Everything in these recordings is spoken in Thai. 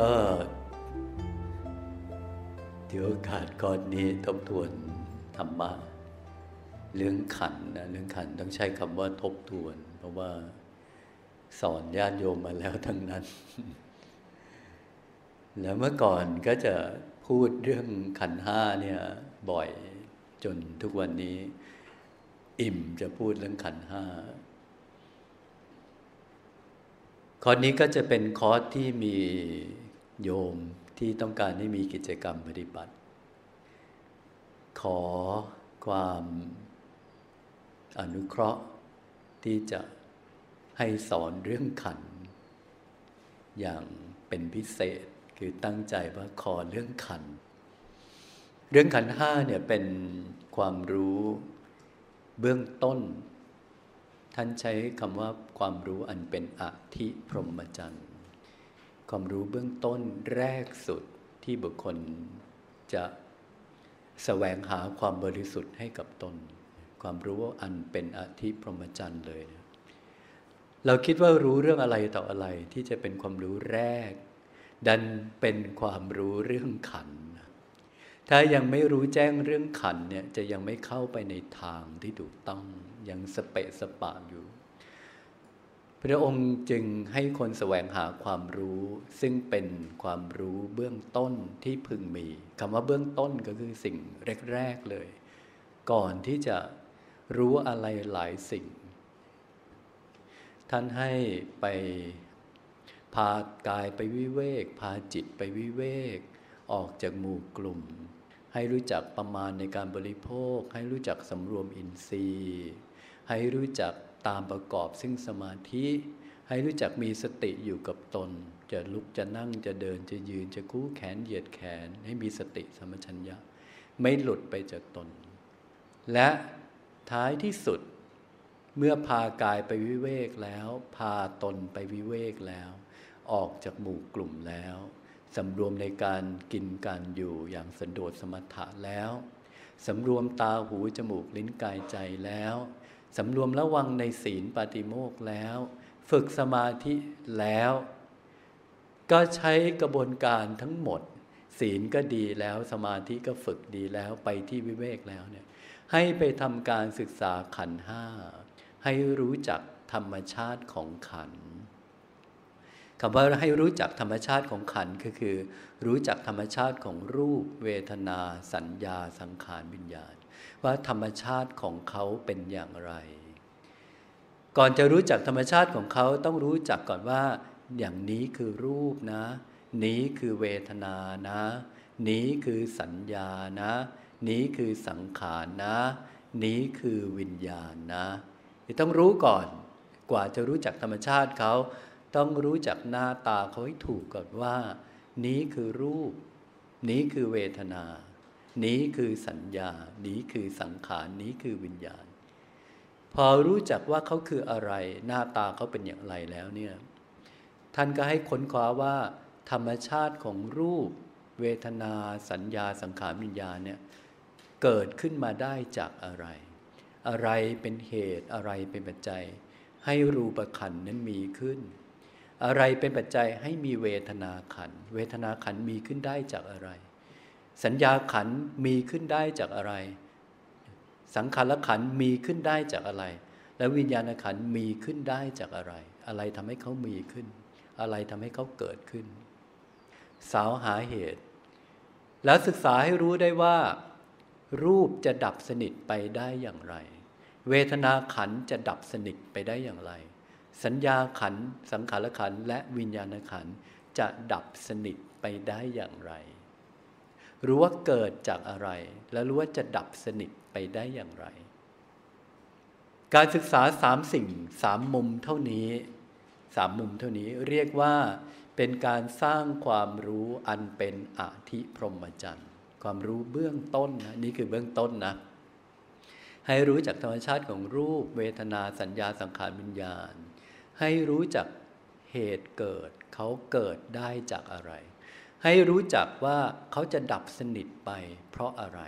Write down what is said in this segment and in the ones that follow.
ก็เดี๋ยวขาดก่อนนี้ทบทวนธรรมะเรื่องขันนะเรื่องขันต้องใช้คำว่าทบทวน เพราะว่าสอนญาติโยมมาแล้วทั้งนั้น แล้วเมื่อก่อนก็จะพูดเรื่องขันห้าเนี่ยบ่อยจนทุกวันนี้ อิ่มจะพูดเรื่องขันห้าคอร์สนี้ก็จะเป็นคอร์สที่มี โยมที่ต้องการให้มีกิจกรรมปฏิบัติ ขอความอนุเคราะห์ที่จะให้สอนเรื่องขัน อย่างเป็นพิเศษคือตั้งใจว่าขอเรื่องขัน เรื่องขันห้าเนี่ยเป็นความรู้เบื้องต้น ท่านใช้คำว่าความรู้อันเป็นอธิพรหมจรรย์ ความรู้เบื้องต้นแรกสุดที่บุคคลจะสแสวงหาความบริสุทธิ์ให้กับตน ความรู้อันเป็นอธิพรหมจรรย์เลยเราคิดว่ารู้เรื่องอะไรต่ออะไรที่จะเป็นความรู้แรก ดันเป็นความรู้เรื่องขัน ถ้ายังไม่รู้แจ้งเรื่องขันเนี่ยจะยังไม่เข้าไปในทางที่ถูกต้องยังสเปะสปะอยู่ พระองค์จึงให้คนแสวงหาความรู้ ซึ่งเป็นความรู้เบื้องต้นที่พึงมีคำว่าเบื้องต้นก็คือสิ่งแรกๆเลย ก่อนที่จะรู้อะไรหลายสิ่ง ท่านให้ไปพากายไปวิเวก พาจิตไปวิเวก ออกจากหมู่กลุ่ม ให้รู้จักประมาณในการบริโภค ให้รู้จักสำรวมอินทรีย์ ให้รู้จัก ตามประกอบซึ่งสมาธิ ให้รู้จักมีสติอยู่กับตน จะลุกจะนั่งจะเดินจะยืนจะคู่แขนเหยียดแขน ให้มีสติสมัชัญญะ ไม่หลุดไปจากตน และท้ายที่สุดเมื่อพากายไปวิเวกแล้ว พาตนไปวิเวกแล้ว ออกจากหมู่กลุ่มแล้วสำรวมในการกินการอยู่อย่างสันโดษสมถะแล้วสำรวมตาหูจมูกลิ้นกายใจแล้ว สำรวมระวังในศีลปฏิโมกแล้ว ฝึกสมาธิแล้ว ก็ใช้กระบวนการทั้งหมด ศีลก็ดีแล้วสมาธิก็ฝึกดีแล้วไปที่วิเวกแล้วเนี่ยให้ไปทำการศึกษาขันห้า ให้รู้จักธรรมชาติของขันคำว่าให้รู้จักธรรมชาติของขันก็คือ รู้จักธรรมชาติของรูป เวทนา สัญญา สังขารวิญญาณ ว่าธรรมชาติของเขาเป็นอย่างไร ก่อนจะรู้จักธรรมชาติของเขาต้องรู้จักก่อนว่า อย่างนี้คือรูปนะ นี้คือเวทนานะ นี้คือสัญญานะ นี้คือสังขารนะ นี้คือวิญญาณนะต้องรู้ก่อนกว่าจะรู้จักธรรมชาติเขาต้องรู้จักหน้าตาเขาให้ถูกก่อนว่า นี้คือรูป นี้คือเวทนา นี้คือสัญญา นี้คือสังขาร นี้คือวิญญาณ พอรู้จักว่าเขาคืออะไร หน้าตาเขาเป็นอย่างไรแล้วเนี่ยท่านก็ให้ค้นคว้าว่า ธรรมชาติของรูป เวทนา สัญญาสังขารวิญญาณเนี่ยเกิดขึ้นมาได้จากอะไร อะไรเป็นเหตุอะไรเป็นปัจจัย ให้รูปขันนั้นมีขึ้น อะไรเป็นปัจจัยให้มีเวทนาขัน เวทนาขันมีขึ้นได้จากอะไร สัญญาขันมีขึ้นได้จากอะไร สังขารขันมีขึ้นได้จากอะไร แล้ววิญญาณขันมีขึ้นได้จากอะไร อะไรทำให้เขามีขึ้น อะไรทำให้เขาเกิดขึ้น สาวหาเหตุ แล้วศึกษาให้รู้ได้ว่า รูปจะดับสนิทไปได้อย่างไร เวทนาขันจะดับสนิทไปได้อย่างไร สัญญาขัน สังขารขัน และวิญญาณขันจะดับสนิทไปได้อย่างไร รู้ว่าเกิดจากอะไร และรู้ว่าจะดับสนิทไปได้อย่างไร การศึกษาสามสิ่งสามมุมเท่านี้สามมุมเท่านี้เรียกว่าเป็นการสร้างความรู้อันเป็นอธิพรหมจรรย์ความรู้เบื้องต้นนะนี่คือเบื้องต้นนะให้รู้จักธรรมชาติของรูป เวทนาสัญญาสังขารวิญญาณ ให้รู้จักเหตุเกิดเขาเกิดได้จากอะไร ให้รู้จักว่าเขาจะดับสนิทไปเพราะอะไร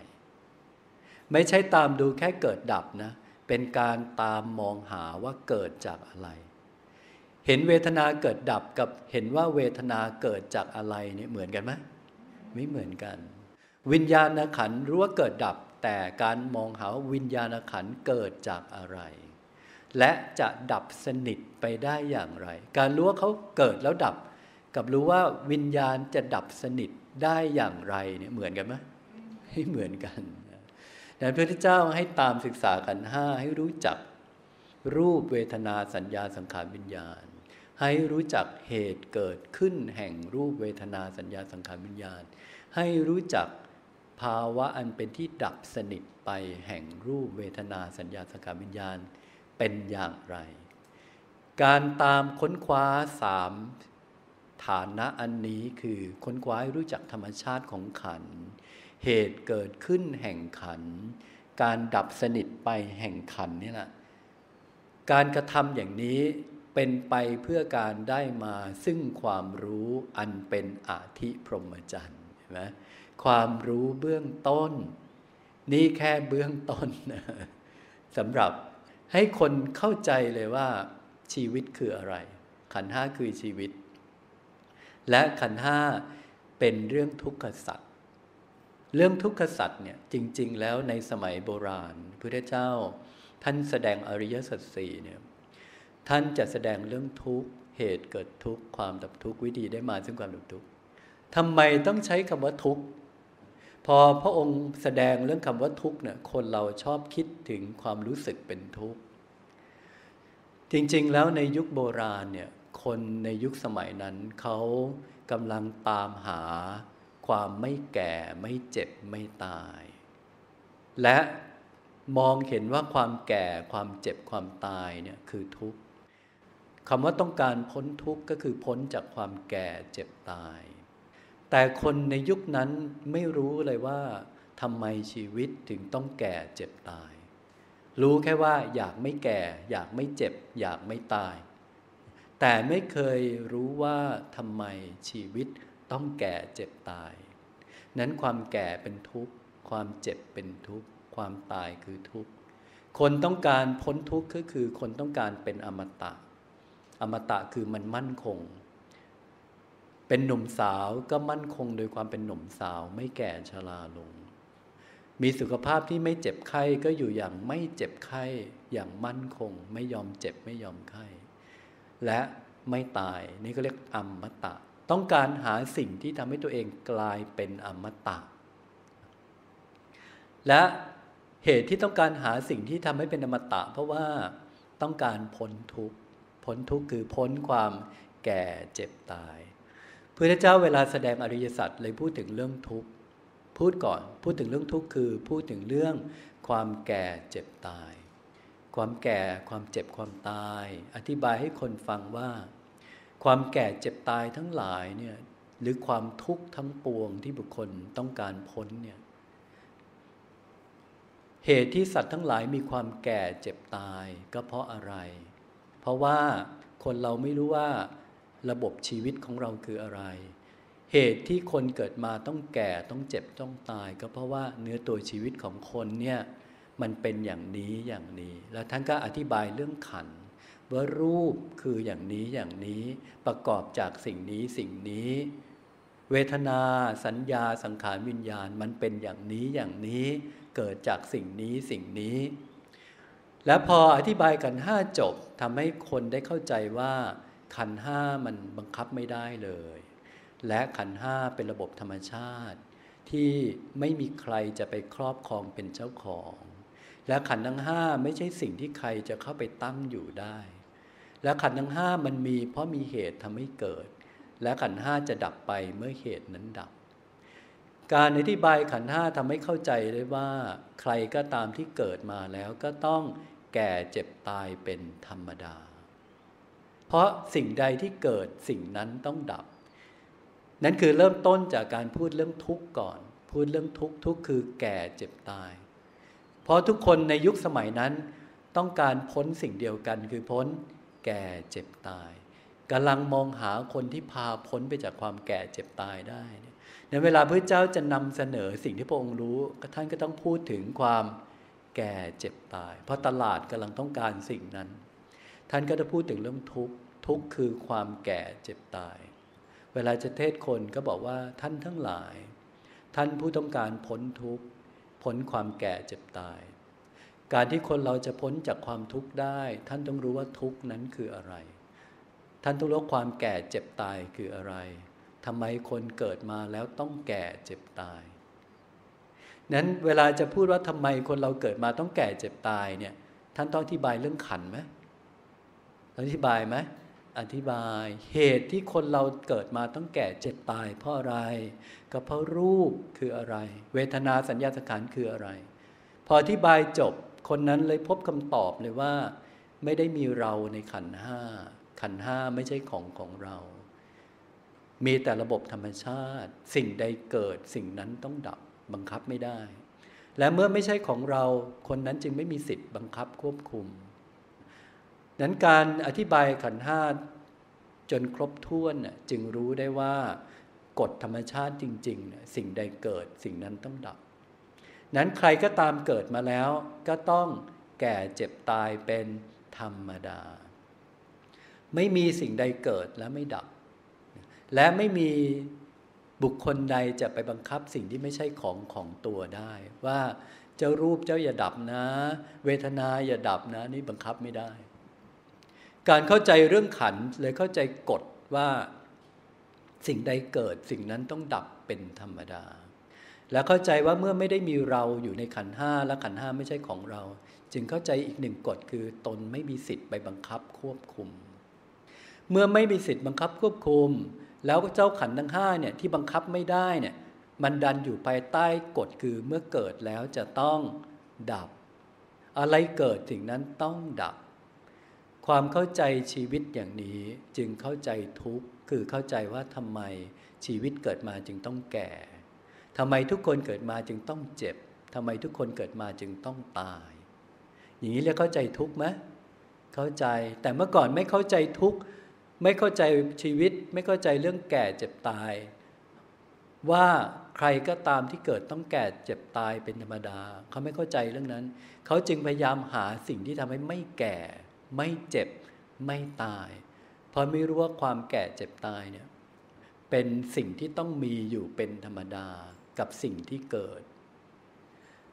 ไม่ใช่ตามดูแค่เกิดดับนะ เป็นการตามมองหาว่าเกิดจากอะไร เห็นเวทนาเกิดดับกับเห็นว่าเวทนาเกิดจากอะไรเนี่ยเหมือนกันไหมไม่เหมือนกัน วิญญาณขันรู้ว่าเกิดดับ แต่การมองหาวิญญาณขันเกิดจากอะไร และจะดับสนิทไปได้อย่างไร การรู้ว่าเขาเกิดแล้วดับ กับรู้ว่าวิญญาณจะดับสนิทได้อย่างไรเนี่ยเหมือนกันไหมไม่เหมือนกันดังนั้นพระพุทธเจ้าให้ตามศึกษากันห้าให้รู้จักรูปเวทนาสัญญาสังขารวิญญาณ ให้รู้จักเหตุเกิดขึ้นแห่งรูปเวทนาสัญญาสังขารวิญญาณ ให้รู้จักภาวะอันเป็นที่ดับสนิทไปแห่งรูปเวทนาสัญญาสังขารวิญญาณเป็นอย่างไร การตามค้นคว้าสาม ฐานะอันนี้คือค้นคว้ารู้จักธรรมชาติของขัน เหตุเกิดขึ้นแห่งขัน การดับสนิทไปแห่งขันนี่แหละการกระทำอย่างนี้เป็นไปเพื่อการได้มาซึ่งความรู้อันเป็นอาธิพรหมจรรย์เห็นไหมความรู้เบื้องต้น นี่แค่เบื้องต้นสำหรับให้คนเข้าใจเลยว่าชีวิตคืออะไร ขันห้าคือชีวิต และขันห้าเป็นเรื่องทุกขสัตว์เรื่องทุกขสัตว์เนี่ยจริง ๆ แล้วในสมัยโบราณพระเจ้า ท่านแสดงอริยสัจสี่เนี่ยท่านจะแสดงเรื่องทุกข์เหตุเกิดทุกข์ความดับทุกข์วิธีได้มาซึ่งความดับทุกข์ทำไมต้องใช้คำว่าทุกข์พอพระองค์แสดงเรื่องคำว่าทุกข์เนี่ยคนเราชอบคิดถึงความรู้สึกเป็นทุกข์จริง ๆ แล้วในยุคโบราณเนี่ย คนในยุคสมัยนั้นเขากำลังตามหาความไม่แก่ไม่เจ็บไม่ตาย และมองเห็นว่าความแก่ความเจ็บความตายเนี่ยคือทุกข์คำว่าต้องการพ้นทุกข์ก็คือพ้นจากความแก่เจ็บตาย แต่คนในยุคนั้นไม่รู้เลยว่าทำไมชีวิตถึงต้องแก่เจ็บตาย รู้แค่ว่าอยากไม่แก่ อยากไม่เจ็บ อยากไม่ตาย แต่ไม่เคยรู้ว่าทำไมชีวิตต้องแก่เจ็บตาย นั้นความแก่เป็นทุกข์ ความเจ็บเป็นทุกข์ ความตายคือทุกข์ คนต้องการพ้นทุกข์ก็คือคนต้องการเป็นอมตะ อมตะคือมันมั่นคง เป็นหนุ่มสาวก็มั่นคงโดยความเป็นหนุ่มสาวไม่แก่ชราลง มีสุขภาพที่ไม่เจ็บไข้ก็อยู่อย่างไม่เจ็บไข้อย่างมั่นคง ไม่ยอมเจ็บไม่ยอมไข้ และไม่ตาย นี่ก็เรียกอมตะ ต้องการหาสิ่งที่ทำให้ตัวเองกลายเป็นอมตะ และเหตุที่ต้องการหาสิ่งที่ทำให้เป็นอมตะ เพราะว่าต้องการพ้นทุกข์พ้นทุกข์คือพ้นความแก่เจ็บตายพระเจ้าเวลาแสดงอริยสัจเลยพูดถึงเรื่องทุกข์พูดก่อน พูดถึงเรื่องทุกข์คือ พูดถึงเรื่องความแก่เจ็บตาย ความแก่ความเจ็บความตาย อธิบายให้คนฟังว่า ความแก่เจ็บตายทั้งหลายเนี่ยหรือความทุกข์ทั้งปวงที่บุคคลต้องการพ้นเนี่ยเหตุที่สัตว์ทั้งหลายมีความแก่เจ็บตายก็เพราะอะไร เพราะว่าคนเราไม่รู้ว่าระบบชีวิตของเราคืออะไร เหตุที่คนเกิดมาต้องแก่ต้องเจ็บต้องตาย ก็เพราะว่าเนื้อตัวชีวิตของคนเนี่ย มันเป็นอย่างนี้อย่างนี้ แล้วท่านก็อธิบายเรื่องขันว่ารูปคืออย่างนี้อย่างนี้ประกอบจากสิ่งนี้สิ่งนี้ เวทนาสัญญาสังขารวิญญาณมันเป็นอย่างนี้อย่างนี้เกิดจากสิ่งนี้สิ่งนี้ และพออธิบายกันห้าจบทำให้คนได้เข้าใจว่าขันห้ามันบังคับไม่ได้เลย และขันห้าเป็นระบบธรรมชาติ ที่ไม่มีใครจะไปครอบครองเป็นเจ้าของ และขันทั้งห้าไม่ใช่สิ่งที่ใครจะเข้าไปตั้งอยู่ได้ และขันธ์ทั้งห้ามันมีเพราะมีเหตุทำให้เกิด และขันธ์ห้าจะดับไปเมื่อเหตุนั้นดับ การอธิบายขันห้าทำให้เข้าใจได้ว่า ใครก็ตามที่เกิดมาแล้วก็ต้องแก่เจ็บตายเป็นธรรมดา เพราะสิ่งใดที่เกิดสิ่งนั้นต้องดับ นั่นคือเริ่มต้นจากการพูดเรื่องทุกข์ก่อน พูดเรื่องทุกข์ทุกข์คือแก่เจ็บตาย เพราะทุกคนในยุคสมัยนั้นต้องการพ้นสิ่งเดียวกันคือพ้นแก่เจ็บตายกำลังมองหาคนที่พาพ้นไปจากความแก่เจ็บตายได้ในเวลาพระเจ้าจะนำเสนอสิ่งที่พระองค์รู้ท่านก็ต้องพูดถึงความแก่เจ็บตาย เพราะตลาดกำลังต้องการสิ่งนั้น ท่านก็จะพูดถึงเรื่องทุกข์ทุกข์คือความแก่เจ็บตาย เวลาจะเทศคนก็บอกว่าท่านทั้งหลาย ท่านผู้ต้องการพ้นทุกข์ พ้นความแก่เจ็บตาย การที่คนเราจะพ้นจากความทุกข์ได้ ท่านต้องรู้ว่าทุกข์นั้นคืออะไร ท่านต้องรู้ความแก่เจ็บตายคืออะไรทำไมคนเกิดมาแล้วต้องแก่เจ็บตาย นั้นเวลาจะพูดว่าทำไมคนเราเกิดมาต้องแก่เจ็บตายเนี่ย ท่านต้องอธิบายเรื่องขันไหมอธิบายไหม อธิบายเหตุที่คนเราเกิดมาต้องแก่เจ็บตาย เพราะอะไร ก็เพราะรูปคืออะไร เวทนาสัญญาสังขารคืออะไร พออธิบายจบคนนั้นเลยพบคำตอบเลยว่า ไม่ได้มีเราในขันห้าขันห้าไม่ใช่ของของเรา มีแต่ระบบธรรมชาติ สิ่งใดเกิดสิ่งนั้นต้องดับบังคับไม่ได้ และเมื่อไม่ใช่ของเราคนนั้นจึงไม่มีสิทธิ์บังคับควบคุม นั้นการอธิบายขันห้าจนครบถ้วนจึงรู้ได้ว่ากฎธรรมชาติจริงๆ สิ่งใดเกิดสิ่งนั้นต้องดับ นั้นใครก็ตามเกิดมาแล้ว ก็ต้องแก่เจ็บตายเป็นธรรมดา ไม่มีสิ่งใดเกิดและไม่ดับ และไม่มีบุคคลใดจะไปบังคับสิ่งที่ไม่ใช่ของของตัวได้ ว่าเจ้ารูปเจ้าอย่าดับนะ เวทนาอย่าดับนะ นี่บังคับไม่ได้ การเข้าใจเรื่องขันเลยเข้าใจกฎว่าสิ่งใดเกิดสิ่งนั้นต้องดับเป็นธรรมดา และเข้าใจว่าเมื่อไม่ได้มีเราอยู่ในขันห้าและขันห้าไม่ใช่ของเรา จึงเข้าใจอีกหนึ่งกฎคือตนไม่มีสิทธิ์ไปบังคับควบคุม เมื่อไม่มีสิทธิ์บังคับควบคุม แล้วเจ้าขันทั้งห้าเนี่ยที่บังคับไม่ได้เนี่ยมันดันอยู่ภายใต้กฎคือเมื่อเกิดแล้วจะต้องดับ อะไรเกิดสิ่งนั้นต้องดับ ความเข้าใจชีวิตอย่างนี้จึงเข้าใจทุกข์คือเข้าใจว่าทำไมชีวิตเกิดมาจึงต้องแก่ทำไมทุกคนเกิดมาจึงต้องเจ็บทำไมทุกคนเกิดมาจึงต้องตาย อย่างนี้เรียกเข้าใจทุกข์ไหมเข้าใจแต่เมื่อก่อนไม่เข้าใจทุกข์ไม่เข้าใจชีวิต ไม่เข้าใจเรื่องแก่เจ็บตาย ว่าใครก็ตามที่เกิดต้องแก่เจ็บตายเป็นธรรมดา เขาไม่เข้าใจเรื่องนั้น เขาจึงพยายามหาสิ่งที่ทำให้ไม่แก่ ไม่เจ็บไม่ตาย เพราะไม่รู้ว่าความแก่เจ็บตายเนี่ยเป็นสิ่งที่ต้องมีอยู่เป็นธรรมดากับสิ่งที่เกิด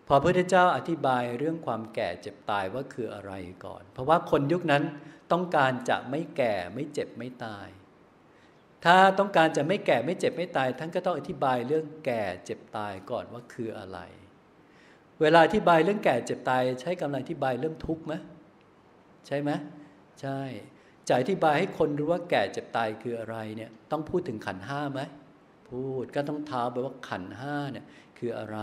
พอพระพุทธเจ้าอธิบายเรื่องความแก่เจ็บตายว่าคืออะไรก่อน เพราะว่าคนยุคนั้นต้องการจะไม่แก่ไม่เจ็บไม่ตาย ถ้าต้องการจะไม่แก่ไม่เจ็บไม่ตาย ท่านก็ต้องอธิบายเรื่องแก่เจ็บตายก่อนว่าคืออะไร เวลาอธิบายเรื่องแก่เจ็บตาย ใช้กำลังอธิบายเรื่องทุกข์ไหม ใช่ไหมใช่จะอธิบายให้คนรู้ว่าแก่เจ็บตายคืออะไรเนี่ยต้องพูดถึงขันห้าไหมพูดก็ต้องท้าไปว่าขันห้าเนี่ยคืออะไร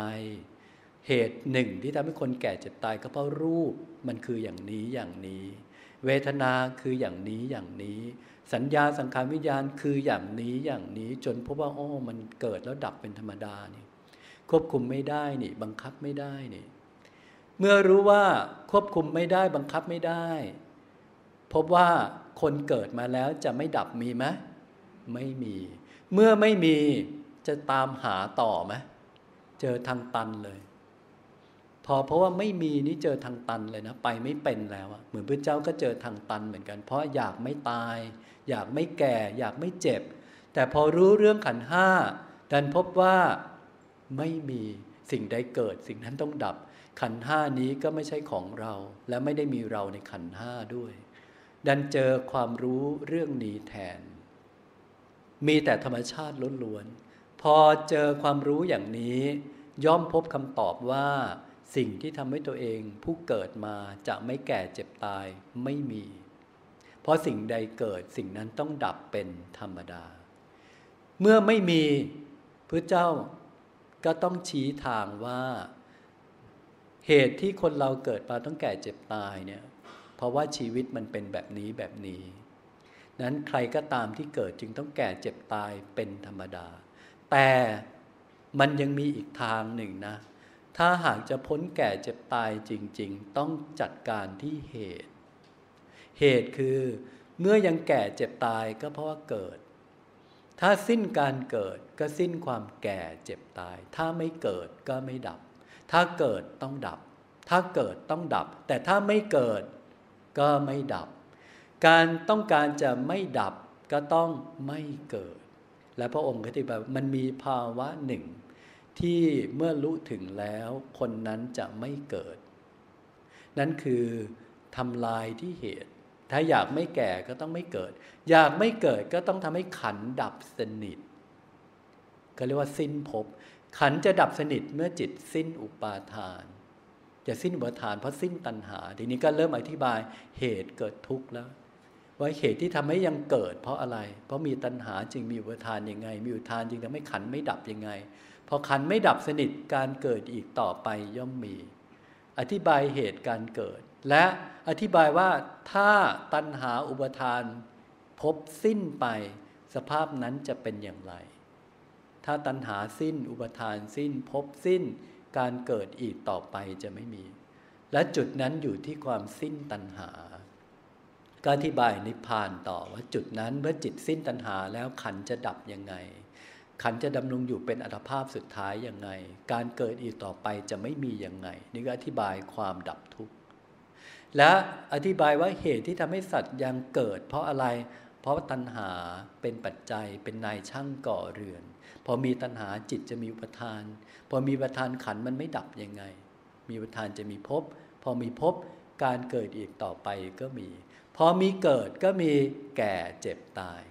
เหตุหนึ่งที่ทำให้คนแก่เจ็บตายก็เพราะรูปมันคืออย่างนี้อย่างนี้ เวทนาคืออย่างนี้อย่างนี้ สัญญาสังขารวิญญาณคืออย่างนี้อย่างนี้ จนพบว่าโอ้มันเกิดแล้วดับเป็นธรรมดานี่ควบคุมไม่ได้นี่ บังคับไม่ได้นี่ เมื่อรู้ว่าควบคุมไม่ได้บังคับไม่ได้ พบว่าคนเกิดมาแล้วจะไม่ดับมีไหมไม่มี เมื่อไม่มีจะตามหาต่อไหมเจอทางตันเลย พอเพราะว่าไม่มีนี่เจอทางตันเลยนะ ไปไม่เป็นแล้วเหมือนพระเจ้าก็เจอทางตันเหมือนกัน เพราะอยากไม่ตาย อยากไม่แก่ อยากไม่เจ็บ แต่พอรู้เรื่องขันห้าดันพบว่าไม่มีสิ่งใดเกิด สิ่งนั้นต้องดับ ขันห้านี้ก็ไม่ใช่ของเรา และไม่ได้มีเราในขันห้าด้วย ดันเจอความรู้เรื่องนี้แทน มีแต่ธรรมชาติล้วนๆพอเจอความรู้อย่างนี้ ย่อมพบคำตอบว่า สิ่งที่ทำให้ตัวเองผู้เกิดมาจะไม่แก่เจ็บตายไม่มี เพราะสิ่งใดเกิดสิ่งนั้นต้องดับเป็นธรรมดา เมื่อไม่มีพระเจ้าก็ต้องชี้ทางว่า เหตุที่คนเราเกิดมาต้องแก่เจ็บตายเนี่ย เพราะว่าชีวิตมันเป็นแบบนี้แบบนี้ นั้นใครก็ตามที่เกิดจึงต้องแก่เจ็บตายเป็นธรรมดา แต่มันยังมีอีกทางหนึ่งนะ ถ้าหากจะพ้นแก่เจ็บตายจริง ๆ ต้องจัดการที่เหตุ เหตุคือเมื่อยังแก่เจ็บตายก็เพราะว่าเกิด ถ้าสิ้นการเกิดก็สิ้นความแก่เจ็บตาย ถ้าไม่เกิดก็ไม่ดับ ถ้าเกิดต้องดับ ถ้าเกิดต้องดับ แต่ถ้าไม่เกิดก็ไม่ดับ การต้องการจะไม่ดับก็ต้องไม่เกิด และพระองค์ก็ที่แบบมันมีภาวะหนึ่ง ที่เมื่อรู้ถึงแล้วคนนั้นจะไม่เกิด นั่นคือทำลายที่เหตุ ถ้าอยากไม่แก่ก็ต้องไม่เกิด อยากไม่เกิดก็ต้องทำให้ขันดับสนิทก็เรียกว่าสิ้นภพ ขันจะดับสนิทเมื่อจิตสิ้นอุปาทาน จะสิ้นอุปาทานเพราะสิ้นตัณหา ทีนี้ก็เริ่มอธิบายเหตุเกิดทุกข์แล้ว ว่าเหตุที่ทำให้ยังเกิด เพราะอะไร เพราะมีตัณหาจึงมีอุปทานยังไง มีอุปทานจึงทำให้ขันไม่ดับยังไง พอขันไม่ดับสนิทการเกิดอีกต่อไปย่อมมี อธิบายเหตุการเกิด และอธิบายว่าถ้าตัณหาอุปทานพบสิ้นไปสภาพนั้นจะเป็นอย่างไร ถ้าตัณหาสิ้น อุปทานสิ้นพบสิ้น การเกิดอีกต่อไปจะไม่มี และจุดนั้นอยู่ที่ความสิ้นตัณหา ก็อธิบายนิพพานต่อว่าจุดนั้นเมื่อจิตสิ้นตัณหาแล้วขันจะดับยังไง ขันจะดำรงอยู่เป็นอัตภาพสุดท้ายยังไง การเกิดอีกต่อไปจะไม่มียังไง นี่ก็อธิบายความดับทุกข์และอธิบายว่าเหตุที่ทำให้สัตว์ยังเกิด เพราะอะไร เพราะตัณหาเป็นปัจจัยเป็นนายช่างก่อเรือน พอมีตัณหาจิตจะมีอุปทาน พอมีอุปทานขันมันไม่ดับยังไง มีอุปทานจะมีภพพอมีภพการเกิดอีกต่อไปก็มี พอมีเกิดก็มีแก่เจ็บตาย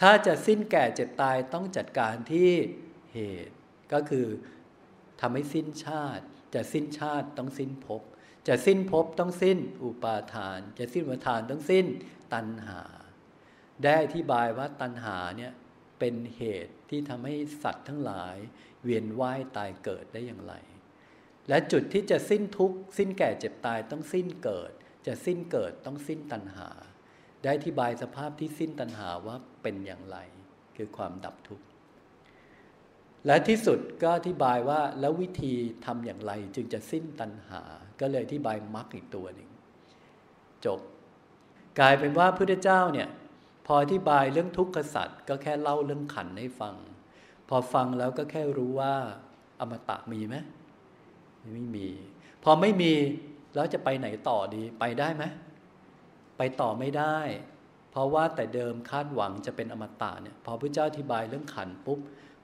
ถ้าจะสิ้นแก่เจ็บตายต้องจัดการที่เหตุ ก็คือทำให้สิ้นชาติ จะสิ้นชาติต้องสิ้นภพจะสิ้นภพต้องสิ้นอุปาทาน จะสิ้นอุปาทานต้องสิ้นตัณหา ได้อธิบายว่าตัณหาเนี่ย เป็นเหตุที่ทำให้สัตว์ทั้งหลาย เวียนว่ายตายเกิดได้อย่างไร และจุดที่จะสิ้นทุกข์สิ้นแก่เจ็บตายต้องสิ้นเกิด จะสิ้นเกิดต้องสิ้นตัณหา ได้อธิบายสภาพที่สิ้นตัณหาว่าเป็นอย่างไร คือความดับทุกข์และที่สุดก็อธิบายว่าแล้ววิธีทำอย่างไรจึงจะสิ้นตัณหา ก็เลยอธิบายมรรคอีกตัวหนึ่งจบ กลายเป็นว่าพระพุทธเจ้าเนี่ย พออธิบายเรื่องทุกขสัตว์ก็แค่เล่าเรื่องขันให้ฟัง พอฟังแล้วก็แค่รู้ว่า อมตะมีไหมไม่มี พอไม่มีแล้วจะไปไหนต่อดีไปได้ไหมไปต่อไม่ได้ เพราะว่าแต่เดิมคาดหวังจะเป็นอมตะเนี่ยพอพระเจ้าอธิบายเรื่องขันปุ๊บ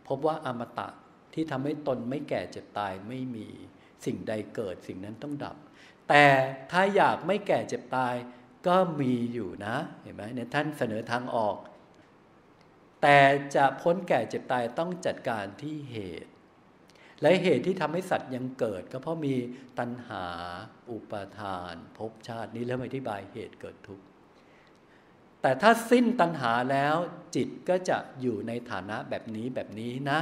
พบว่าอมตะที่ทำให้ตนไม่แก่เจ็บตายไม่มีสิ่งใดเกิดสิ่งนั้นต้องดับ แต่ถ้าอยากไม่แก่เจ็บตาย ก็มีอยู่นะเห็นไหมเนี่ยท่านเสนอทางออก แต่จะพ้นแก่เจ็บตายต้องจัดการที่เหตุ และเหตุที่ทำให้สัตว์ยังเกิด ก็เพราะมีตัณหาอุปาทานภพชาตินี้เริ่มอธิบายเหตุเกิดทุกข์แต่ถ้าสิ้นตัณหาแล้วจิตก็จะอยู่ในฐานะแบบนี้แบบนี้นะ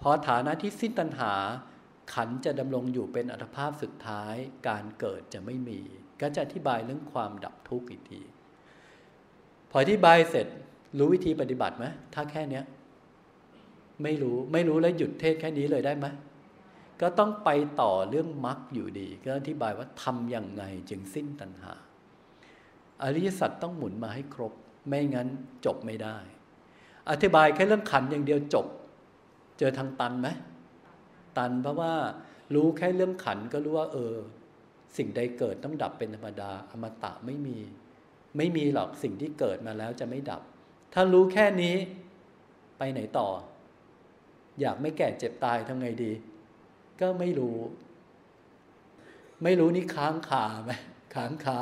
พอฐานะที่สิ้นตัณหา ขันจะดำรงอยู่เป็นอัตภาพสุดท้าย การเกิดจะไม่มี ก็จะอธิบายเรื่องความดับทุกข์อีกทีพออธิบายเสร็จรู้วิธีปฏิบัติไหมถ้าแค่เนี้ยไม่รู้ไม่รู้แล้วหยุดเทศแค่นี้เลยได้ไหมก็ต้องไปต่อเรื่องมรรคอยู่ดี ก็อธิบายว่าทำอย่างไงจึงสิ้นตัณหา อริยสัจต้องหมุนมาให้ครบ ไม่งั้นจบไม่ได้ อธิบายแค่เรื่องขันอย่างเดียวจบ เจอทางตันไหม ตัน เพราะว่ารู้แค่เรื่องขันก็รู้ว่า เออ สิ่งใดเกิดต้องดับเป็นธรรมดา อมตะไม่มี ไม่มีหรอกสิ่งที่เกิดมาแล้วจะไม่ดับ ถ้ารู้แค่นี้ไปไหนต่อ อยากไม่แก่เจ็บตายทำไงดี ก็ไม่รู้ ไม่รู้นี่ค้างคาไหมค้างคา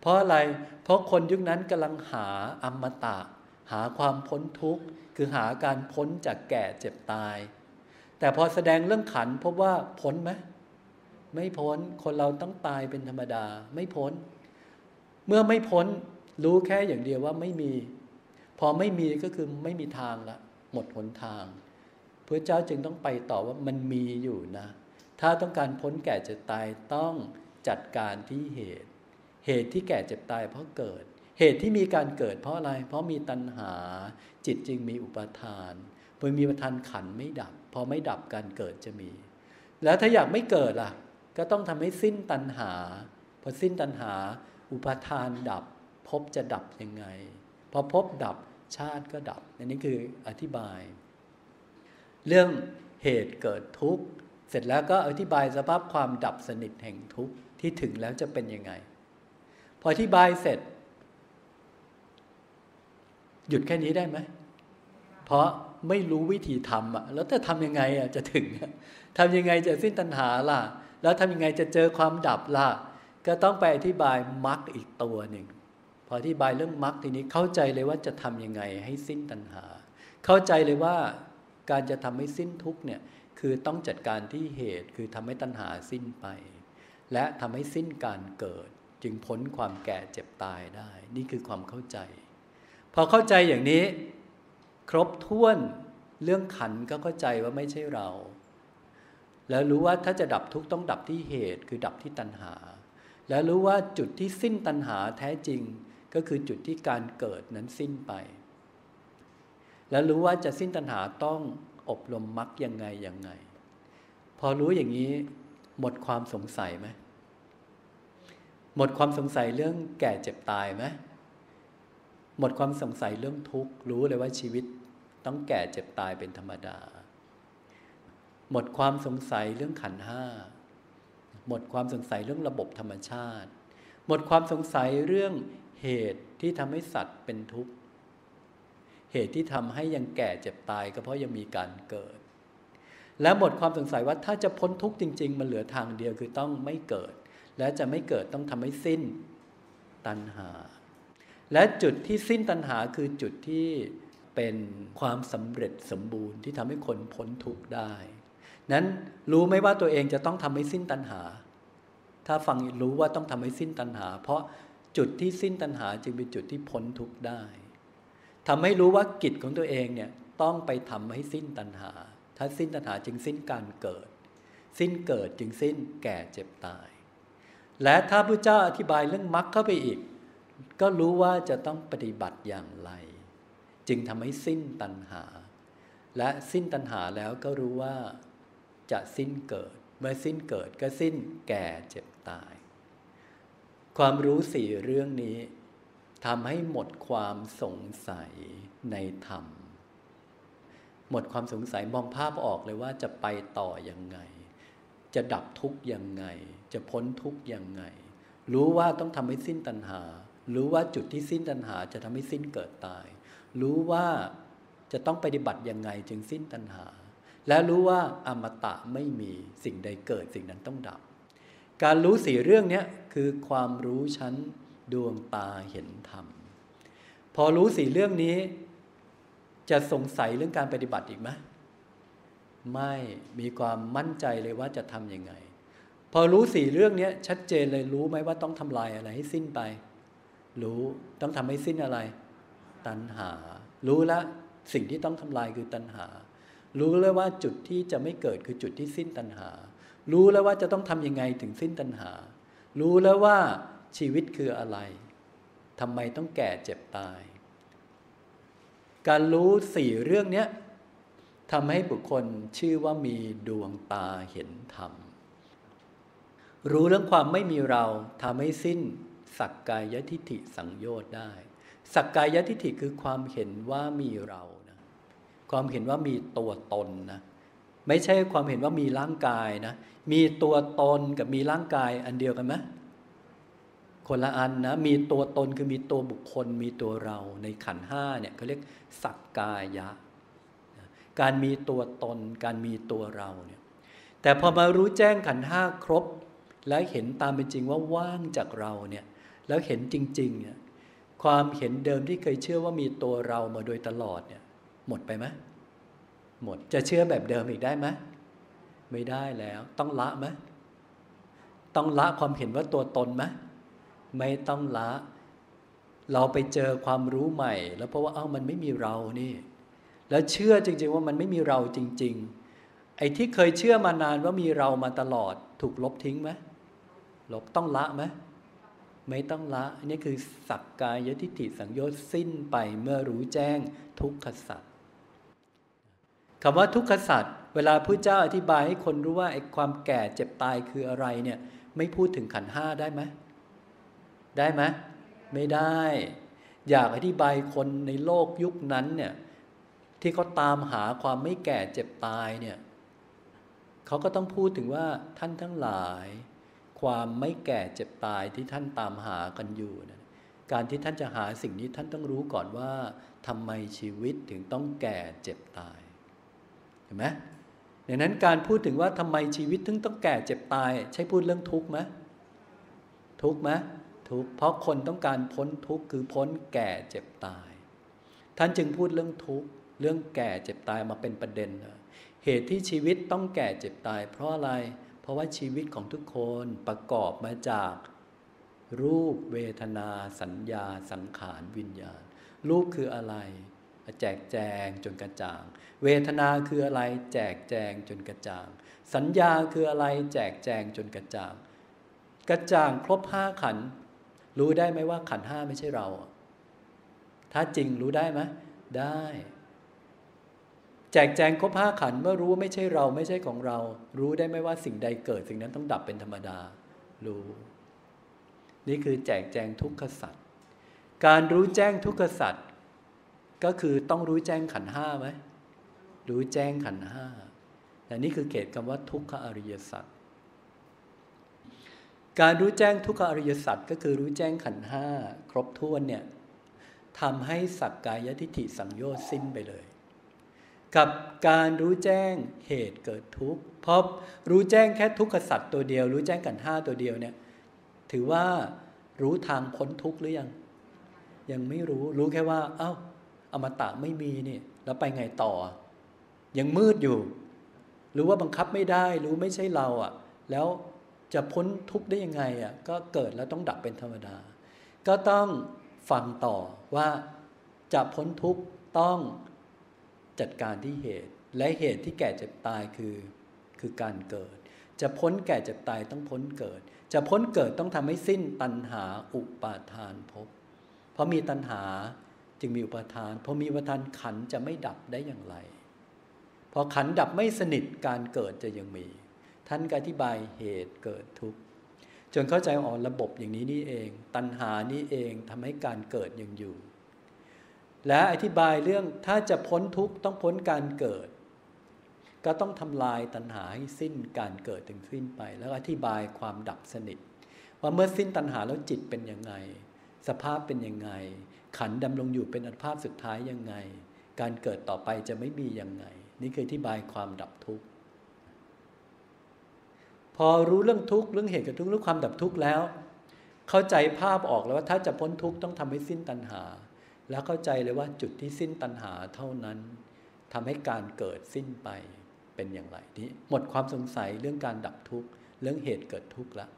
เพราะอะไร เพราะคนยุคนั้นกำลังหาอมตะ หาความพ้นทุกข์ คือหาการพ้นจากแก่เจ็บตาย แต่พอแสดงเรื่องขันพบว่าพ้นไหมไม่พ้นคนเราต้องตายเป็นธรรมดา ไม่พ้น เมื่อไม่พ้นรู้แค่อย่างเดียวว่าไม่มี พอไม่มีก็คือไม่มีทางละ หมดหนทางพระเจ้าจึงต้องไปต่อว่ามันมีอยู่นะ ถ้าต้องการพ้นแก่เจ็บตายต้องจัดการที่เหตุ เหตุที่แก่เจ็บตายเพราะเกิด เหตุที่มีการเกิดเพราะอะไร เพราะมีตัณหา จิตจึงมีอุปทานพอมีอุปทานขันไม่ดับ อไม่ดับการเกิดจะมี แล้วถ้าอยากไม่เกิดล่ะ ก็ต้องทำให้สิ้นตัณหา พอสิ้นตัณหา อุปทานดับพบจะดับยังไง พอพบดับชาติก็ดับอันนี้คืออธิบาย เรื่องเหตุเกิดทุกข์ เสร็จแล้วก็อธิบายสภาพความดับสนิทแห่งทุกข์ที่ถึงแล้วจะเป็นยังไง พออธิบายเสร็จ หยุดแค่นี้ได้ไหม เพราะไม่รู้วิธีทำอะแล้วจะทำยังไงอะจะถึงทำยังไงจะสิ้นตัณหาล่ะ แล้วทำยังไงจะเจอความดับล่ะ ก็ต้องไปอธิบายมรรคอีกตัวหนึ่งพออธิบายเรื่องมรรคทีนี้เข้าใจเลยว่าจะทำยังไงให้สิ้นตัณหา เข้าใจเลยว่าการจะทำให้สิ้นทุกเนี่ยคือต้องจัดการที่เหตุคือทำให้ตัณหาสิ้นไป และทำให้สิ้นการเกิด จึงพ้นความแก่เจ็บตายได้ นี่คือความเข้าใจ พอเข้าใจอย่างนี้ ครบถ้วนเรื่องขันก็เข้าใจว่าไม่ใช่เรา แล้วรู้ว่าถ้าจะดับทุกข์ต้องดับที่เหตุ คือดับที่ตัณหา แล้วรู้ว่าจุดที่สิ้นตัณหาแท้จริง ก็คือจุดที่การเกิดนั้นสิ้นไป แล้วรู้ว่าจะสิ้นตัณหาต้องอบรมมรรคยังไงยังไง พอรู้อย่างนี้หมดความสงสัยไหมหมดความสงสัยเรื่องแก่เจ็บตายไหมหมดความสงสัยเรื่องทุกข์รู้เลยว่าชีวิต ต้องแก่เจ็บตายเป็นธรรมดา หมดความสงสัยเรื่องขันห้า หมดความสงสัยเรื่องระบบธรรมชาติ หมดความสงสัยเรื่องเหตุที่ทำให้สัตว์เป็นทุกข์ เหตุที่ทำให้ยังแก่เจ็บตายก็เพราะยังมีการเกิด และหมดความสงสัยว่าถ้าจะพ้นทุกข์จริง ๆ มันเหลือทางเดียวคือต้องไม่เกิด และจะไม่เกิดต้องทำให้สิ้นตัณหา และจุดที่สิ้นตัณหาคือจุดที่ เป็นความสำเร็จสมบูรณ์ที่ทำให้คนพ้นทุกข์ได้ นั้นรู้ไหมว่าตัวเองจะต้องทำให้สิ้นตัณหา ถ้าฟังรู้ว่าต้องทำให้สิ้นตัณหา เพราะจุดที่สิ้นตัณหาจึงเป็นจุดที่พ้นทุกข์ได้ทำให้รู้ว่ากิจของตัวเองเนี่ยต้องไปทำให้สิ้นตัณหา ถ้าสิ้นตัณหาจึงสิ้นการเกิด สิ้นเกิดจึงสิ้นแก่เจ็บตาย และถ้าพระเจ้าอธิบายเรื่องมรรคเข้าไปอีก ก็รู้ว่าจะต้องปฏิบัติอย่างไร จึงทำให้สิ้นตัณหา และสิ้นตัณหาแล้วก็รู้ว่าจะสิ้นเกิด เมื่อสิ้นเกิดก็สิ้นแก่เจ็บตาย ความรู้สี่เรื่องนี้ทำให้หมดความสงสัยในธรรม หมดความสงสัยมองภาพออกเลยว่าจะไปต่อยังไง จะดับทุกข์ยังไง จะพ้นทุกข์ยังไง รู้ว่าต้องทำให้สิ้นตัณหา รู้ว่าจุดที่สิ้นตัณหาจะทำให้สิ้นเกิดตาย รู้ว่าจะต้องปฏิบัติยังไงจึงสิ้นตัณหา และรู้ว่าอมตะไม่มีสิ่งใดเกิดสิ่งนั้นต้องดับ การรู้สี่เรื่องนี้คือความรู้ชั้นดวงตาเห็นธรรม พอรู้สี่เรื่องนี้ จะสงสัยเรื่องการปฏิบัติอีกไหมไม่มีความมั่นใจเลยว่าจะทำยังไง พอรู้สี่เรื่องนี้ชัดเจนเลยรู้ไหมว่าต้องทำลายอะไรให้สิ้นไป รู้ต้องทำให้สิ้นอะไร ตัณหา รู้แล้วสิ่งที่ต้องทำลายคือตัณหา รู้แล้วว่าจุดที่จะไม่เกิดคือจุดที่สิ้นตัณหา รู้แล้วว่าจะต้องทำยังไงถึงสิ้นตัณหา รู้แล้วว่าชีวิตคืออะไรทำไมต้องแก่เจ็บตาย การรู้สี่เรื่องนี้ทำให้บุคคลชื่อว่ามีดวงตาเห็นธรรม รู้เรื่องความไม่มีเราทำให้สิ้นสักกายทิฏฐิสังโยชน์ได้ สักกายทิฏฐิคือความเห็นว่ามีเรานะความเห็นว่ามีตัวตนนะไม่ใช่ความเห็นว่ามีร่างกายนะมีตัวตนกับมีร่างกายอันเดียวกันไหมคนละอันนะมีตัวตนคือมีตัวบุคคล มีตัวเราในขันห้าเนี่ยเขาเรียกสักกายะ การมีตัวตน การมีตัวเราเนี่ยแต่พอมารู้แจ้งขันห้าครบ แล้วเห็นตามเป็นจริงว่าว่างจากเราเนี่ยแล้วเห็นจริงๆเนี่ย ความเห็นเดิมที่เคยเชื่อว่ามีตัวเรามาโดยตลอดเนี่ย หมดไปไหมหมดจะเชื่อแบบเดิมอีกได้ไหมไม่ได้แล้ว ต้องละไหมต้องละความเห็นว่าตัวตนไหมไม่ต้องละ เราไปเจอความรู้ใหม่ แล้วเพราะว่าเอ้ามันไม่มีเรานี่ แล้วเชื่อจริง ๆ ว่ามันไม่มีเราจริง ๆ ไอ้ที่เคยเชื่อมานานว่ามีเรามาตลอด ถูกลบทิ้งไหมลบต้องละไหม ไม่ต้องละนนี้คือสักกายทิฏฐิสังโยชน์สิ้นไปเมื่อรู้แจ้งทุกขสัตว์คำว่าทุกขสัตว์เวลาพระเจ้าอธิบายให้คนรู้ว่าไอ้ความแก่เจ็บตายคืออะไรเนี่ยไม่พูดถึงขันห้าได้ไหมได้ไหมไม่ได้ อยากอธิบายคนในโลกยุคนั้นเนี่ยที่เขาตามหาความไม่แก่เจ็บตายเนี่ยเขาก็ต้องพูดถึงว่าท่านทั้งหลาย ความไม่แก่เจ็บตายที่ท่านตามหากันอยู่นะการที่ท่านจะหาสิ่งนี้ท่านต้องรู้ก่อนว่าทำไมชีวิตถึงต้องแก่เจ็บตายเห็นไหมดังนั้นการพูดถึงว่าทำไมชีวิตถึงต้องแก่เจ็บตาย ใช่พูดเรื่องทุกข์ไหมทุกข์ไหมทุกข์เพราะคนต้องการพ้นทุกข์คือพ้นแก่เจ็บตาย ท่านจึงพูดเรื่องทุกข์เรื่องแก่เจ็บตายมาเป็นประเด็น เหตุที่ชีวิตต้องแก่เจ็บตาย เพราะอะไร เพราะว่าชีวิตของทุกคนประกอบมาจาก รูปเวทนาสัญญา สังขารวิญญาณ รูปคืออะไร แจกแจงจนกระจ่าง เวทนาคืออะไร แจกแจงจนกระจ่าง สัญญาคืออะไร แจกแจงจนกระจ่าง กระจ่างครบห้าขัน รู้ได้ไหมว่าขันห้าไม่ใช่เรา ถ้าจริงรู้ได้ไหมได้ จกแจงครบห้าขันเมื่อรู้ว่าไม่ใช่เราไม่ใช่ของเรา รู้ได้ไหมว่าสิ่งใดเกิด สิ่งนั้นต้องดับเป็นธรรมดา รู้ นี่คือแจกแจงทุกขสัตว์การรู้แจ้งทุกขสัตว์ก็คือต้องรู้แจ้งขันห้าไหมรู้แจ้งขันห้าแต่นี่คือเกตคำว่าทุกขอริยสัจการรู้แจ้งทุกขอริยสัจก็คือรู้แจ้งขันห้าครบถ้วนเนี่ยทำให้สักกายทิฏฐิสังโยชน์สิ้นไปเลย กับการรู้แจ้งเหตุเกิดทุกข์เพราะรู้แจ้งแค่ทุกขสัตว์ตัวเดียว รู้แจ้งขันห้าตัวเดียวเนี่ยถือว่ารู้ทางพ้นทุกข์หรือยัง ยังไม่รู้รู้แค่ว่า เอา้าอมตะไม่มีนี่แล้วไปไงต่อ ยังมืดอยู่ รู้ว่าบังคับไม่ได้ รู้ไม่ใช่เราอะ่ะ แล้วจะพ้นทุกข์ได้ยังไงอะ่ะก็เกิดแล้วต้องดับเป็นธรรมดา ก็ต้องฟังต่อว่าจะพ้นทุกข์ต้อง จัดการที่เหตุ และเหตุที่แก่เจ็บตายคือคือการเกิด จะพ้นแก่เจ็บตายต้องพ้นเกิด จะพ้นเกิดต้องทำให้สิ้นตัณหาอุปาทานภพเพราะมีตัณหาจึงมีอุปาทานพอมีอุปาทานขันจะไม่ดับได้อย่างไรพอขันดับไม่สนิทการเกิดจะยังมี ท่านก็อธิบายเหตุเกิดทุกข์จนเข้าใจอ๋อระบบอย่างนี้นี่เอง ตัณหานี่เองทำให้การเกิดยังอยู่ และอธิบายเรื่องถ้าจะพ้นทุกข์ต้องพ้นการเกิด ก็ต้องทำลายตัณหาให้สิ้นการเกิดถึงสิ้นไป แล้วอธิบายความดับสนิท ว่าเมื่อสิ้นตัณหาแล้วจิตเป็นยังไง สภาพเป็นยังไง ขันดำรงอยู่เป็นอัตภาพสุดท้ายยังไง การเกิดต่อไปจะไม่มียังไง นี่คือที่บายความดับทุกข์พอรู้เรื่องทุกข์เรื่องเหตุกับทุกข์เรื่องความดับทุกข์แล้ว เข้าใจภาพออกแล้วว่าถ้าจะพ้นทุกข์ต้องทำให้สิ้นตัณหา แล้วเข้าใจเลยว่าจุดที่สิ้นตัณหาเท่านั้นทำให้การเกิดสิ้นไปเป็นอย่างไรนี้หมดความสงสัยเรื่องการดับทุกข์เรื่องเหตุเกิดทุกข์ละ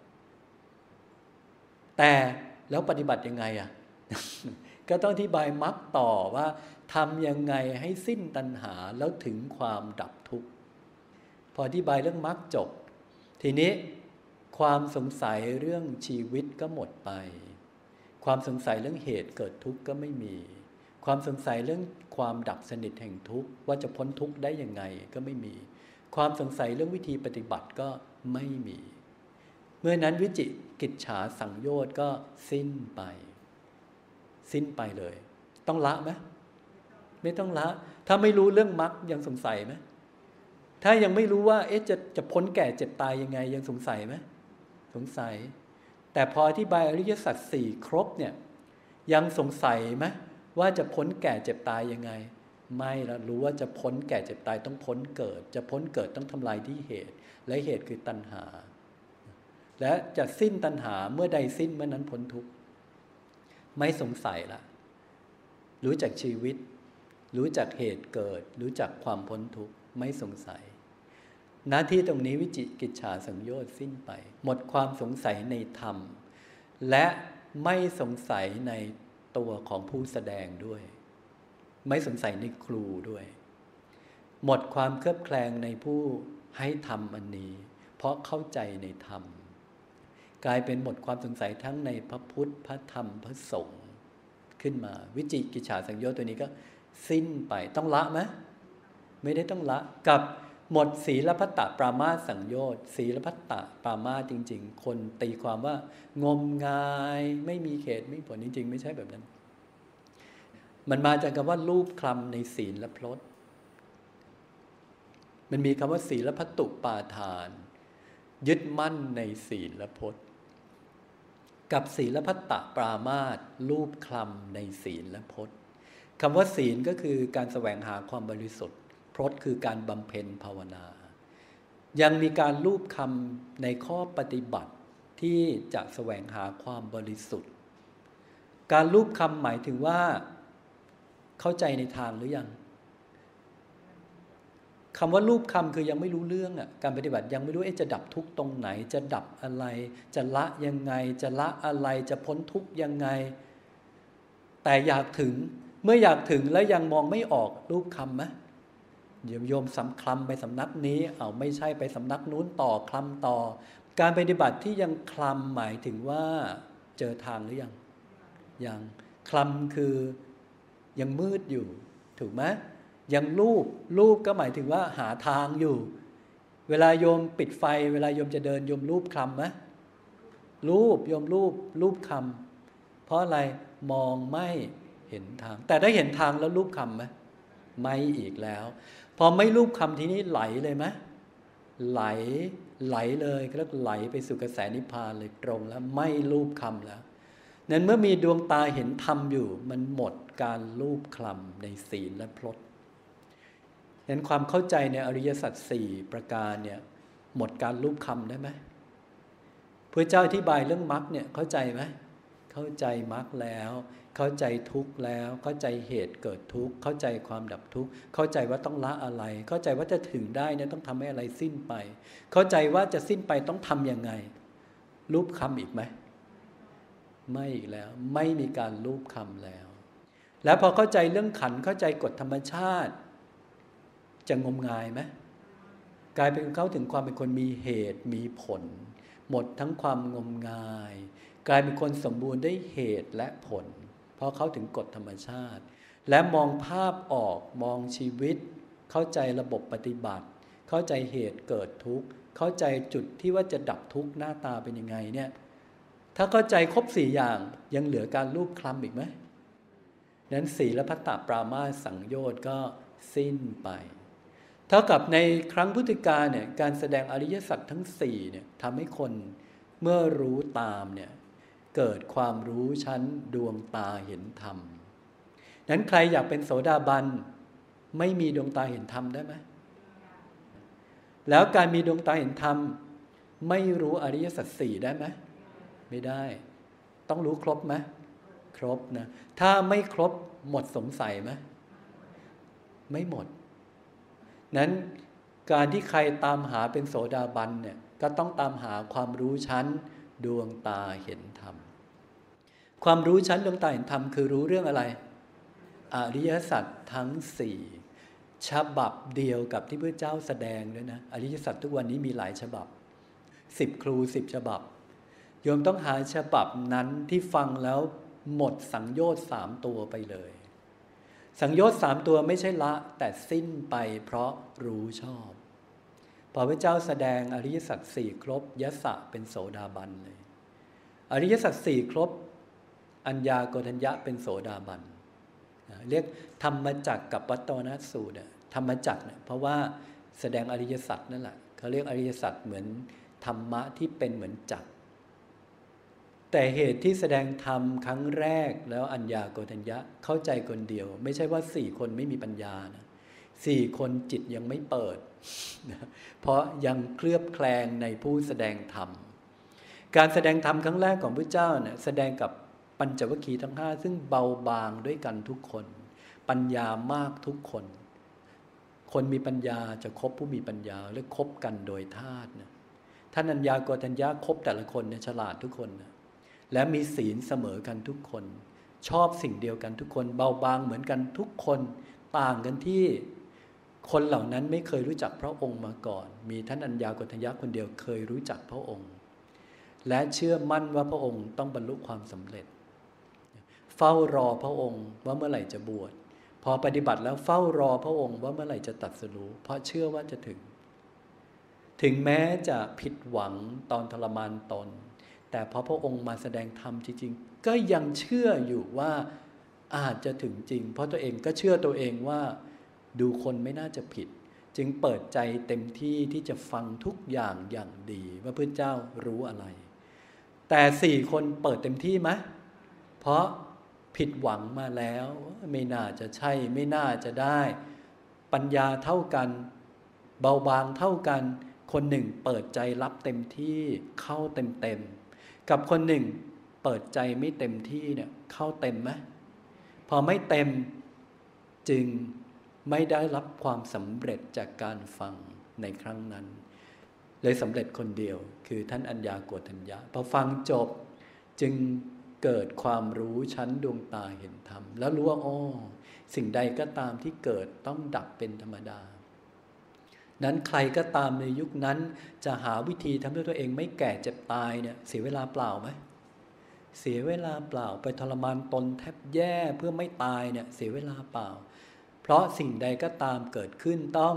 แต่แล้วปฏิบัติยังไงอะ่ะก็ต้องอธิบายมรรคต่อว่าทำยังไงให้สิ้นตัณหาแล้วถึงความดับทุกข์พออธิบายเรื่องมรรคจบ ทีนี้ความสงสัยเรื่องชีวิตก็หมดไป ความสงสัยเรื่องเหตุเกิดทุกข์ก็ไม่มี ความสงสัยเรื่องความดับสนิทแห่งทุกข์ว่าจะพ้นทุกข์ได้ยังไงก็ไม่มี ความสงสัยเรื่องวิธีปฏิบัติก็ไม่มี เมื่อนั้นวิจิกิจฉาสังโยชน์ก็สิ้นไป สิ้นไปเลย ต้องละไหมไม่ต้องละ ถ้าไม่รู้เรื่องมรรคยังสงสัยไหมถ้ายังไม่รู้ว่า เอ๊ะจะจะพ้นแก่เจ็บตายยังไงยังสงสัยไหมสงสัย แต่พออธิบายอริยสัจสี่ครบเนี่ยยังสงสัยไหมว่าจะพ้นแก่เจ็บตายยังไง ไม่ละรู้ว่าจะพ้นแก่เจ็บตายต้องพ้นเกิด จะพ้นเกิดต้องทำลายที่เหตุ และเหตุคือตัณหา และจะสิ้นตัณหาเมื่อใดสิ้นเมื่อนั้นพ้นทุกข์ไม่สงสัยละรู้จักชีวิต รู้จักเหตุเกิด รู้จักความพ้นทุกข์ไม่สงสัย หน้าที่ตรงนี้วิจิกิจฉาสังโยชน์สิ้นไป หมดความสงสัยในธรรม และไม่สงสัยในตัวของผู้แสดงด้วย ไม่สงสัยในครูด้วย หมดความเครือบแคลงในผู้ให้ทำอันนี้ เพราะเข้าใจในธรรม กลายเป็นหมดความสงสัยทั้งในพระพุทธพระธรรมพระสงฆ์ขึ้นมา วิจิกิจฉาสังโยชน์ตัวนี้ก็สิ้นไปต้องละไหมไม่ได้ต้องละกับ หมดศีลพัตตปรามาสังโยชน์ศีลพัตตปรามาจริง ๆ คนตีความว่างมงายไม่มีเขตไม่ผลจริง ๆ ไม่ใช่แบบนั้น มันมาจากคำว่ารูปคลำในศีลและพลดมันมีคำว่าศีลพัตตุปาทาน ยึดมั่นในศีลและพจน์กับศีลพัตตปรามาตรูปคลำในศีลและพจน์คำว่าศีลก็คือการแสวงหาความบริสุทธิ์ พจน์คือการบำเพ็ญภาวนา ยังมีการรูปคำในข้อปฏิบัติที่จะแสวงหาความบริสุทธิ์ การรูปคำหมายถึงว่า เข้าใจในทางหรือยังคำว่ารูปคำคือยังไม่รู้เรื่องอะการปฏิบัติยังไม่รู้เอ๊ะจะดับทุกตรงไหน จะดับอะไร จะละยังไง จะละอะไรจะพ้นทุกยังไง แต่อยากถึงเมื่ออยากถึงแล้วยังมองไม่ออกรูปคำไหม โยมโยมสำคลำไปสำนักนี้ เอาไม่ใช่ไปสำนักนู้นต่อคลำต่อ การปฏิบัติที่ยังคลำหมายถึงว่าเจอทางหรือยัง ยังคลำคือยังมืดอยู่ ถูกไหมยังรูปรูปก็หมายถึงว่าหาทางอยู่ เวลาโยมปิดไฟ เวลาโยมจะเดินโยมรูปคำไหมรูปโยมรูปรูปคำเพราะอะไรมองไม่เห็นทาง แต่ได้เห็นทางแล้วรูปคำไหมไม่อีกแล้ว พอไม่รูปคำทีนี้ไหลเลยไหมไหลไหลเลยก็แล้วไหลไปสู่กระแสนิพพานเลยตรงแล้วไม่รูปคำแล้วนั้นเมื่อมีดวงตาเห็นธรรมอยู่ มันหมดการรูปคลำในศีลและพลดเห็นความเข้าใจในอริยสัจสี่ประการเนี่ยหมดการรูปคำได้ไหมพระเจ้าอธิบายเรื่องมรรคเนี่ยเข้าใจไหมเข้าใจมรรคแล้ว เข้าใจทุกข์แล้ว เข้าใจเหตุเกิดทุกข์ เข้าใจความดับทุกข์ เข้าใจว่าต้องละอะไร เข้าใจว่าจะถึงได้เนี่ยต้องทำให้อะไรสิ้นไป เข้าใจว่าจะสิ้นไปต้องทํำยังไง รูปคำอีกไหม ไม่อีกแล้ว ไม่มีการรูปคำแล้ว แล้วพอเข้าใจเรื่องขัน เข้าใจกฎธรรมชาติ จะงมงายไหมกลายเป็นเขาถึงความเป็นคนมีเหตุมีผล หมดทั้งความงมงาย กลายเป็นคนสมบูรณ์ได้เหตุและผล เพราะเขาถึงกฎธรรมชาติ และมองภาพออกมองชีวิต เข้าใจระบบปฏิบัติ เข้าใจเหตุเกิดทุกข์ เข้าใจจุดที่ว่าจะดับทุกข์หน้าตาเป็นยังไงเนี่ยถ้าเข้าใจครบสี่อย่างยังเหลือการรูปคลำอีกไหมนั้นสีและพัตตปรามาสังโยชน์ก็สิ้นไป เท่ากับในครั้งพุทธกาลเนี่ยการแสดงอริยสัจทั้งสี่เนี่ยทำให้คนเมื่อรู้ตามเนี่ย เกิดความรู้ชั้นดวงตาเห็นธรรมนั้นใครอยากเป็นโสดาบันไม่มีดวงตาเห็นธรรมได้ไหมแล้วการมีดวงตาเห็นธรรม ไม่รู้อริยสัจสี่ได้ไหมไม่ได้ ต้องรู้ครบไหมครบนะ ถ้าไม่ครบหมดสงสัยไหมไม่หมด นั้นการที่ใครตามหาเป็นโสดาบันเนี่ยก็ต้องตามหาความรู้ชั้นดวงตาเห็นธรรม ความรู้ชั้นดวงตาเห็นธรรมคือรู้เรื่องอะไร อริยสัจทั้งสี่ฉบับเดียวกับที่พระเจ้าแสดงด้วยนะ อริยสัจทุกวันนี้มีหลายฉบับสิบครูสิบฉบับ โยมต้องหาฉบับนั้นที่ฟังแล้วหมดสังโยชน์สามตัวไปเลย สังโยชน์สามตัวไม่ใช่ละ แต่สิ้นไปเพราะรู้ชอบ พอพระเจ้าแสดงอริยสัจสี่ครบยศะเป็นโสดาบันเลย อริยสัจสี่ครบ อัญญาโกฏัญญะเป็นโสดาบันเรียกธรรมจักกับวัตตนสูตรธรรมจักเนี่ยเพราะว่าแสดงอริยสัจนั่นแหละเขาเรียกอริยสัจเหมือนธรรมะที่เป็นเหมือนจักแต่เหตุที่แสดงธรรมครั้งแรกแล้วอัญญาโกฏัญญะเข้าใจคนเดียว ไม่ใช่ว่าสี่คนไม่มีปัญญานะสี่คนจิตยังไม่เปิด เพราะยังเคลือบแคลงในผู้แสดงธรรม การแสดงธรรมครั้งแรกของพระเจ้าเนะี่ยแสดงกับ ปัญจวัคคีย์ทั้งห้าซึ่งเบาบางด้วยกันทุกคน ปัญญามากทุกคน คนมีปัญญาจะคบผู้มีปัญญาและคบกันโดยธาตุนะท่านอัญญากฏัญญาคบแต่ละคนเนี่ยฉลาดทุกคนนะและมีศีลเสมอกันทุกคน ชอบสิ่งเดียวกันทุกคน เบาบางเหมือนกันทุกคนต่างกันที่คนเหล่านั้นไม่เคยรู้จักพระองค์มาก่อน มีท่านอัญญากฏยะคนเดียวเคยรู้จักพระองค์ และเชื่อมั่นว่าพระองค์ต้องบรรลุความสำเร็จ เฝ้ารอพระองค์ว่าเมื่อไหร่จะบวชพอปฏิบัติแล้วเฝ้ารอพระองค์ว่าเมื่อไหร่จะตัดสู้ เพราะเชื่อว่าจะถึง ถึงแม้จะผิดหวังตอนทรมานตน แต่พอพระองค์มาแสดงธรรมจริงๆ ก็ยังเชื่ออยู่ว่าอาจจะถึงจริง เพราะตัวเองก็เชื่อตัวเองว่าดูคนไม่น่าจะผิด จึงเปิดใจเต็มที่ที่จะฟังทุกอย่างอย่างดีว่าพระเจ้ารู้อะไร แต่สี่คนเปิดเต็มที่ไหมเพราะ ผิดหวังมาแล้ว ไม่น่าจะใช่ ไม่น่าจะได้ ปัญญาเท่ากัน เบาบางเท่ากัน คนหนึ่งเปิดใจรับเต็มที่เข้าเต็มเต็มกับคนหนึ่งเปิดใจไม่เต็มที่เนี่ยเข้าเต็มไหมพอไม่เต็มจึงไม่ได้รับความสำเร็จจากการฟังในครั้งนั้น เลยสำเร็จคนเดียวคือท่านอัญญาโกฏัญญาพอฟังจบจึง เกิดความรู้ชั้นดวงตาเห็นธรรม แล้วรู้ว่าอ๋อสิ่งใดก็ตามที่เกิดต้องดับเป็นธรรมดา นั้นใครก็ตามในยุคนั้นจะหาวิธีทำให้ตัวเองไม่แก่เจ็บตายเนี่ยเสียเวลาเปล่าไหมเสียเวลาเปล่าไปทรมานตนแทบแย่เพื่อไม่ตายเนี่ยเสียเวลาเปล่า เพราะสิ่งใดก็ตามเกิดขึ้นต้อง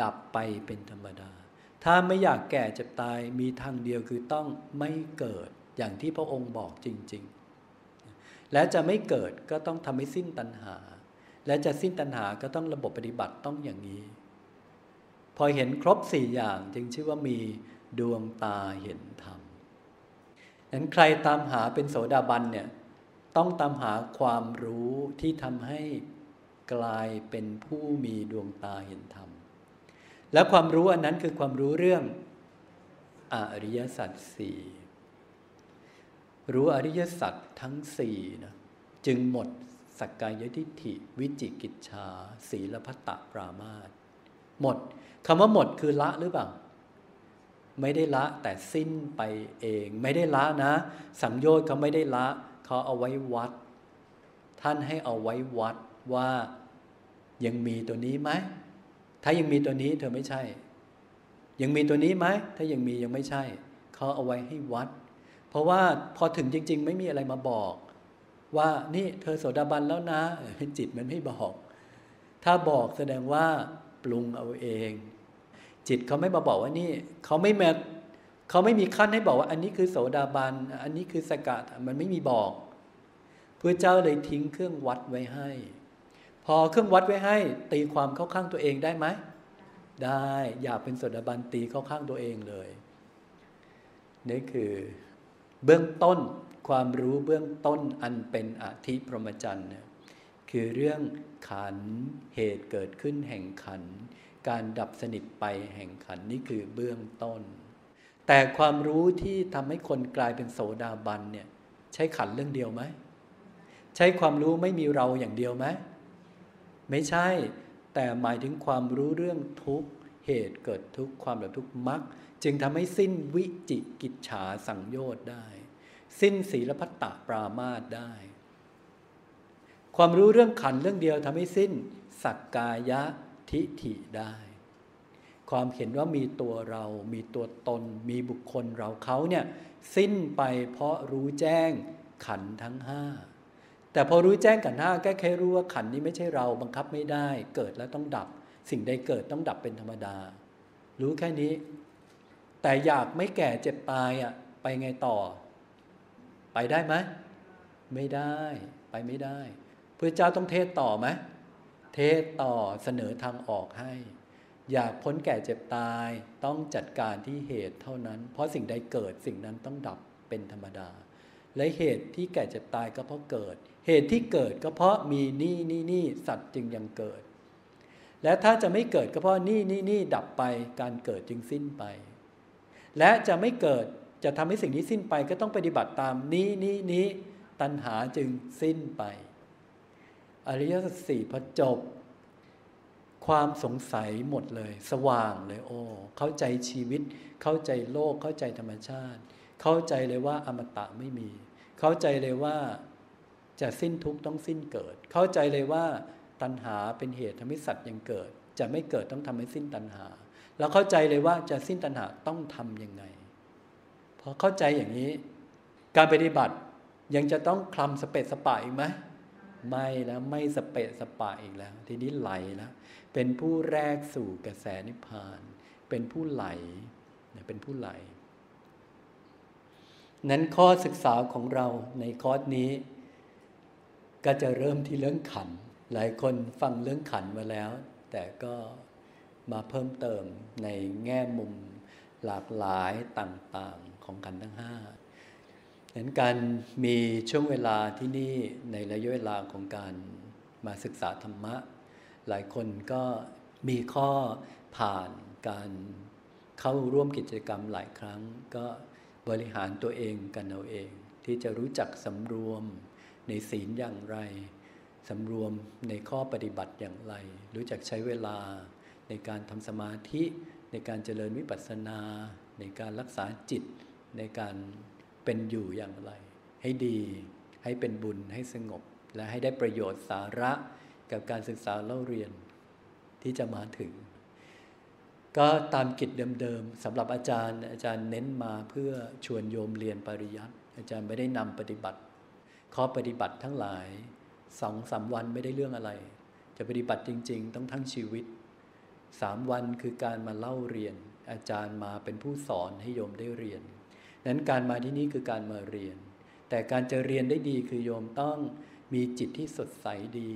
ดับไปเป็นธรรมดา ถ้าไม่อยากแก่จะตายมีทางเดียวคือต้องไม่เกิด อย่างที่พระองค์บอกจริง ๆ และจะไม่เกิดก็ต้องทำให้สิ้นตัณหา และจะสิ้นตัณหาก็ต้องระบบปฏิบัติต้องอย่างนี้ พอเห็นครบสี่อย่างจึงชื่อว่ามีดวงตาเห็นธรรมนั้นใครตามหาเป็นโสดาบันเนี่ยต้องตามหาความรู้ที่ทำให้กลายเป็นผู้มีดวงตาเห็นธรรม และความรู้อันนั้นคือความรู้เรื่องอริยสัจสี่ รู้อริยสัจทั้งสี่นะจึงหมดสักกายทิฏฐิ วิจิกิจชา ศีลพัตตปรามาตหมดคำว่าหมดคือละหรือเปล่า ไม่ได้ละแต่สิ้นไปเอง ไม่ได้ละนะ สังโยชน์เขาไม่ได้ละเขาเอาไว้วัด ท่านให้เอาไว้วัดว่ายังมีตัวนี้ไหมถ้ายังมีตัวนี้เธอไม่ใช่ ยังมีตัวนี้ไหมถ้ายังมียังไม่ใช่เขาเอาไว้ให้วัด เพราะว่าพอถึงจริง ๆ ไม่มีอะไรมาบอก ว่านี่เธอโสดาบันแล้วนะจิตมันไม่บอก ถ้าบอกแสดงว่าปรุงเอาเอง จิตเขาไม่มาบอกว่านี่เขาไม่มาเขาไม่มีขั้นให้บอกว่า อันนี้คือโสดาบันอันนี้คือสกัดมันไม่มีบอกพระเจ้าเลยทิ้งเครื่องวัดไว้ให้ พอเครื่องวัดไว้ให้ ตีความเข้าข้างตัวเองได้ไหมได้ อย่าเป็นสดาบันตีเข้าข้างตัวเองเลย นี่คือ เบื้องต้นความรู้เบื้องต้นอันเป็นอธิพรหมจรรย์คือเรื่องขันเหตุเกิดขึ้นแห่งขัน การดับสนิทไปแห่งขันนี่คือเบื้องต้น แต่ความรู้ที่ทำให้คนกลายเป็นโสดาบันเนี่ยใช้ขันเรื่องเดียวไหมใช้ความรู้ไม่มีเราอย่างเดียวไหมไม่ใช่ แต่หมายถึงความรู้เรื่องทุกเหตุเกิดทุกความแบบทุกมัก จึงทำให้สิ้นวิจิกิจฉาสังโยชน์ได้ สิ้นศีลพัตตปรามาตได้ ความรู้เรื่องขันเรื่องเดียวทำให้สิ้นสักกายะทิฏฐิได้ ความเห็นว่ามีตัวเรา มีตัวตน มีบุคคลเราเขาเนี่ยสิ้นไปเพราะรู้แจ้งขันทั้งห้าแต่พอรู้แจ้งกันห้าก็แค่รู้ว่าขันนี้ไม่ใช่เราบังคับไม่ได้ เกิดแล้วต้องดับ สิ่งใดเกิดต้องดับเป็นธรรมดา รู้แค่นี้ แต่อยากไม่แก่เจ็บตายอะไปไงต่อ ไปได้ไหมไม่ได้ไปไม่ได้พระเจ้าต้องเทศต่อไหมเทศต่อเสนอทางออกให้ อยากพ้นแก่เจ็บตายต้องจัดการที่เหตุเท่านั้น เพราะสิ่งใดเกิดสิ่งนั้นต้องดับเป็นธรรมดา และเหตุที่แก่เจ็บตายก็เพราะเกิด เหตุที่เกิดก็เพราะมีนี่นี่นี่สัตว์จึงยังเกิด และถ้าจะไม่เกิดก็เพราะนี่นี่นี่ดับไปการเกิดจึงสิ้นไป และจะไม่เกิดจะทำให้สิ่งนี้สิ้นไปก็ต้องปฏิบัติตามนี้นี้นี้ตัณหาจึงสิ้นไป อริยสัจสี่พอจบ ความสงสัยหมดเลย สว่างเลยโอ้เข้าใจชีวิต เข้าใจโลก เข้าใจธรรมชาติ เข้าใจเลยว่าอมตะไม่มี เข้าใจเลยว่าจะสิ้นทุกข์ต้องสิ้นเกิด เข้าใจเลยว่าตัณหาเป็นเหตุทำให้สัตว์ยังเกิด จะไม่เกิดต้องทำให้สิ้นตัณหา เราเข้าใจเลยว่าจะสิ้นตัณหาต้องทำยังไงพอเข้าใจอย่างนี้ การปฏิบัติยังจะต้องคลำสเปดสปะอีกไหมไม่แล้วไม่สเปดสปะอีกแล้ว ทีนี้ไหลแล้วเป็นผู้แรกสู่กระแสนิพพาน เป็นผู้ไหลเป็นผู้ไหล นั้นข้อศึกษาของเราในคอร์สนี้ ก็จะเริ่มที่เรื่องขัน หลายคนฟังเรื่องขันมาแล้ว แต่ก็ มาเพิ่มเติมในแง่มุมหลากหลายต่างๆของขันทั้งห้าดังนั้นการมีช่วงเวลาที่นี่ในระยะเวลาของการมาศึกษาธรรมะ หลายคนก็มีข้อผ่านการเข้าร่วมกิจกรรมหลายครั้ง ก็บริหารตัวเองกันเอาเอง ที่จะรู้จักสำรวมในศีลอย่างไรสำรวมในข้อปฏิบัติอย่างไร รู้จักใช้เวลา ในการทำสมาธิ ในการเจริญวิปัสสนา ในการรักษาจิต ในการเป็นอยู่อย่างไร ให้ดีให้เป็นบุญให้สงบ และให้ได้ประโยชน์สาระกับการศึกษาเล่าเรียนที่จะมาถึง ก็ตามกิจเดิมๆสำหรับอาจารย์ อาจารย์เน้นมาเพื่อชวนโยมเรียนปริยัติอาจารย์ไม่ได้นำปฏิบัติ ข้อปฏิบัติทั้งหลายสองสาวันไม่ได้เรื่องอะไร จะปฏิบัติจริง ๆ ต้องทั้งชีวิต สามวันคือการมาเล่าเรียน อาจารย์มาเป็นผู้สอนให้โยมได้เรียน นั้นการมาที่นี่คือการมาเรียน แต่การจะเรียนได้ดีคือโยมต้องมีจิตที่สดใสดี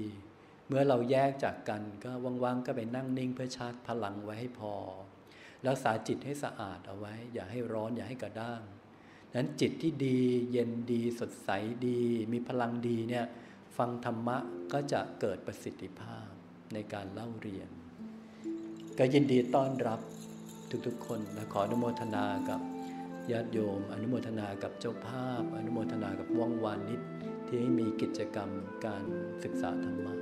เมื่อเราแยกจากกันก็ว่างๆก็ไปนั่งนิ่งเพื่อชาร์จพลังไว้ให้พอรักษาจิตให้สะอาดเอาไว้ อย่าให้ร้อนอย่าให้กระด้างนั้นจิตที่ดีเย็นดีสดใสดี มีพลังดีเนี่ยฟังธรรมะก็จะเกิดประสิทธิภาพในการเล่าเรียน ก็ยินดีต้อนรับทุกๆ คนและขออนุโมทนากับญาติโยม อนุโมทนากับเจ้าภาพ อนุโมทนากับว่องวานนิดที่ให้มีกิจกรรมการศึกษาธรรมะ